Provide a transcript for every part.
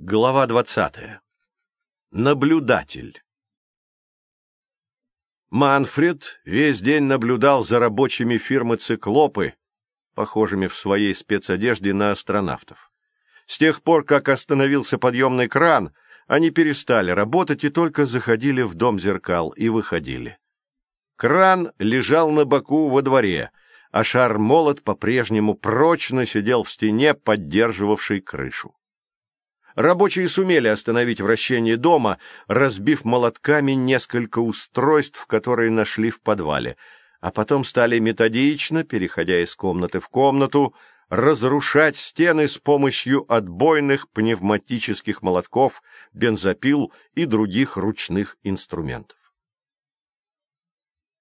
Глава двадцатая. Наблюдатель. Манфред весь день наблюдал за рабочими фирмы «Циклопы», похожими в своей спецодежде на астронавтов. С тех пор, как остановился подъемный кран, они перестали работать и только заходили в дом зеркал и выходили. Кран лежал на боку во дворе, а шар-молот по-прежнему прочно сидел в стене, поддерживавшей крышу. Рабочие сумели остановить вращение дома, разбив молотками несколько устройств, которые нашли в подвале, а потом стали методично, переходя из комнаты в комнату, разрушать стены с помощью отбойных пневматических молотков, бензопил и других ручных инструментов.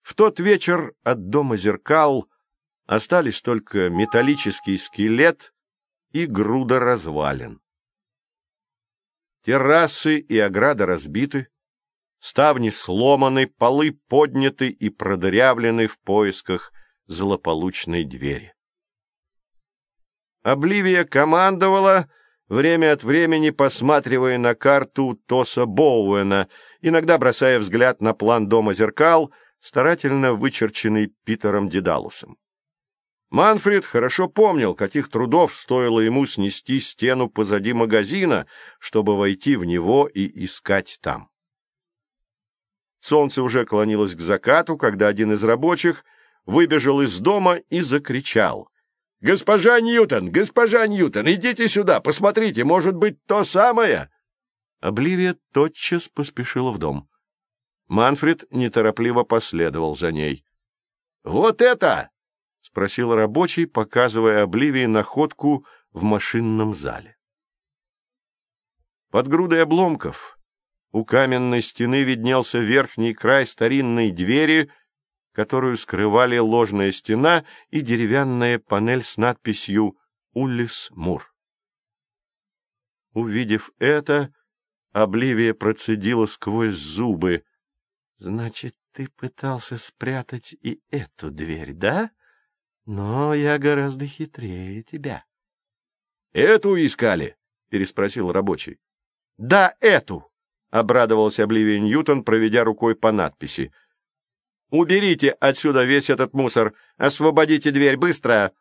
В тот вечер от дома зеркал остались только металлический скелет и груда развалин. Террасы и ограда разбиты, ставни сломаны, полы подняты и продырявлены в поисках злополучной двери. Обливия командовала, время от времени посматривая на карту Тоса Боуэна, иногда бросая взгляд на план дома зеркал, старательно вычерченный Питером Дедалусом. Манфред хорошо помнил, каких трудов стоило ему снести стену позади магазина, чтобы войти в него и искать там. Солнце уже клонилось к закату, когда один из рабочих выбежал из дома и закричал. — Госпожа Ньютон! Госпожа Ньютон! Идите сюда! Посмотрите, может быть, то самое! Обливия тотчас поспешила в дом. Манфред неторопливо последовал за ней. — Вот это! — спросил рабочий, показывая Обливии находку в машинном зале. Под грудой обломков у каменной стены виднелся верхний край старинной двери, которую скрывали ложная стена и деревянная панель с надписью «Уллис Мур». Увидев это, Обливия процедила сквозь зубы. — Значит, ты пытался спрятать и эту дверь, да? Но я гораздо хитрее тебя. — Эту искали? — переспросил рабочий. — Да, эту! — обрадовался Обливия Ньютон, проведя рукой по надписи. — Уберите отсюда весь этот мусор! Освободите дверь быстро!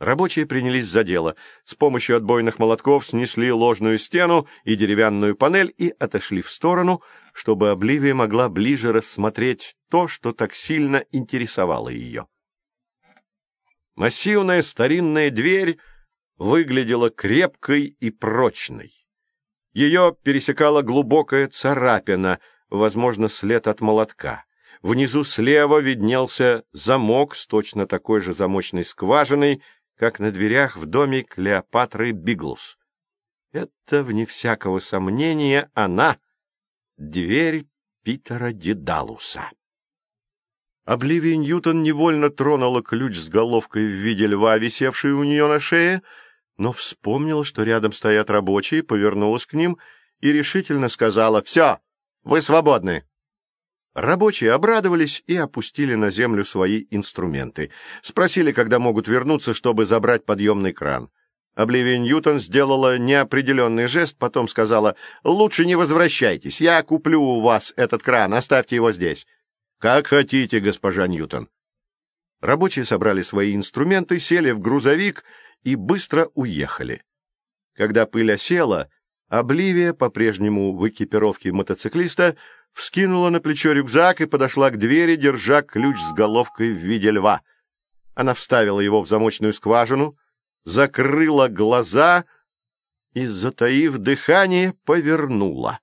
Рабочие принялись за дело. С помощью отбойных молотков снесли ложную стену и деревянную панель и отошли в сторону, чтобы Обливия могла ближе рассмотреть то, что так сильно интересовало ее. Массивная старинная дверь выглядела крепкой и прочной. Ее пересекала глубокая царапина, возможно, след от молотка. Внизу слева виднелся замок с точно такой же замочной скважиной, как на дверях в доме Клеопатры Биглс. Это, вне всякого сомнения, она, дверь Питера Дедалуса. Обливия Ньютон невольно тронула ключ с головкой в виде льва, висевший у нее на шее, но вспомнила, что рядом стоят рабочие, повернулась к ним и решительно сказала «Все, вы свободны». Рабочие обрадовались и опустили на землю свои инструменты. Спросили, когда могут вернуться, чтобы забрать подъемный кран. Обливия Ньютон сделала неопределенный жест, потом сказала «Лучше не возвращайтесь, я куплю у вас этот кран, оставьте его здесь». Как хотите, госпожа Ньютон. Рабочие собрали свои инструменты, сели в грузовик и быстро уехали. Когда пыль осела, Обливия, по-прежнему в экипировке мотоциклиста, вскинула на плечо рюкзак и подошла к двери, держа ключ с головкой в виде льва. Она вставила его в замочную скважину, закрыла глаза и, затаив дыхание, повернула.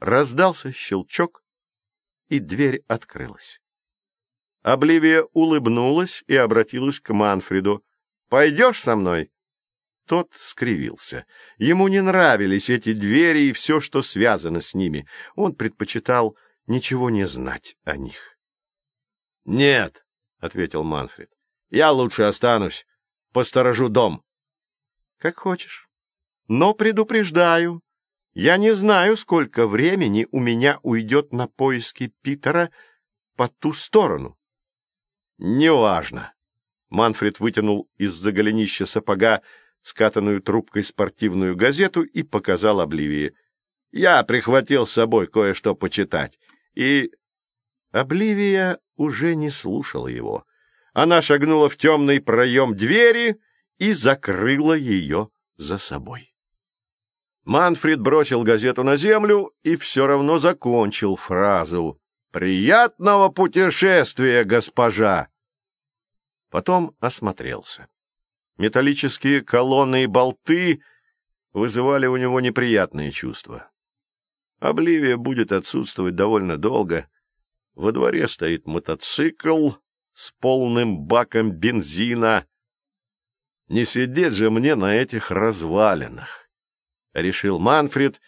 Раздался щелчок, и дверь открылась. Обливия улыбнулась и обратилась к Манфреду. — Пойдешь со мной? Тот скривился. Ему не нравились эти двери и все, что связано с ними. Он предпочитал ничего не знать о них. — Нет, — ответил Манфред, — я лучше останусь, посторожу дом. — Как хочешь. Но предупреждаю, я не знаю, сколько времени у меня уйдет на поиски Питера по ту сторону. — Неважно. Манфред вытянул из-за голенища сапога скатанную трубкой спортивную газету и показал Обливии. «Я прихватил с собой кое-что почитать, и...» Обливия уже не слушала его. Она шагнула в темный проем двери и закрыла ее за собой. Манфред бросил газету на землю и все равно закончил фразу «Приятного путешествия, госпожа!» Потом осмотрелся. Металлические колонны и болты вызывали у него неприятные чувства. Обливия будет отсутствовать довольно долго. Во дворе стоит мотоцикл с полным баком бензина. Не сидеть же мне на этих развалинах, — решил Манфред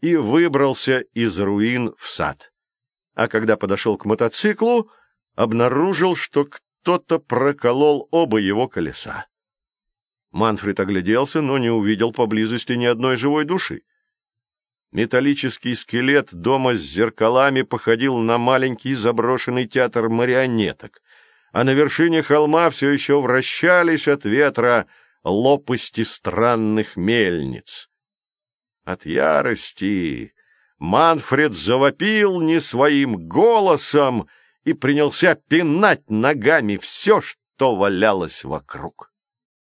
и выбрался из руин в сад. А когда подошел к мотоциклу, обнаружил, что кто-то проколол оба его колеса. Манфред огляделся, но не увидел поблизости ни одной живой души. Металлический скелет дома с зеркалами походил на маленький заброшенный театр марионеток, а на вершине холма все еще вращались от ветра лопасти странных мельниц. От ярости Манфред завопил не своим голосом и принялся пинать ногами все, что валялось вокруг.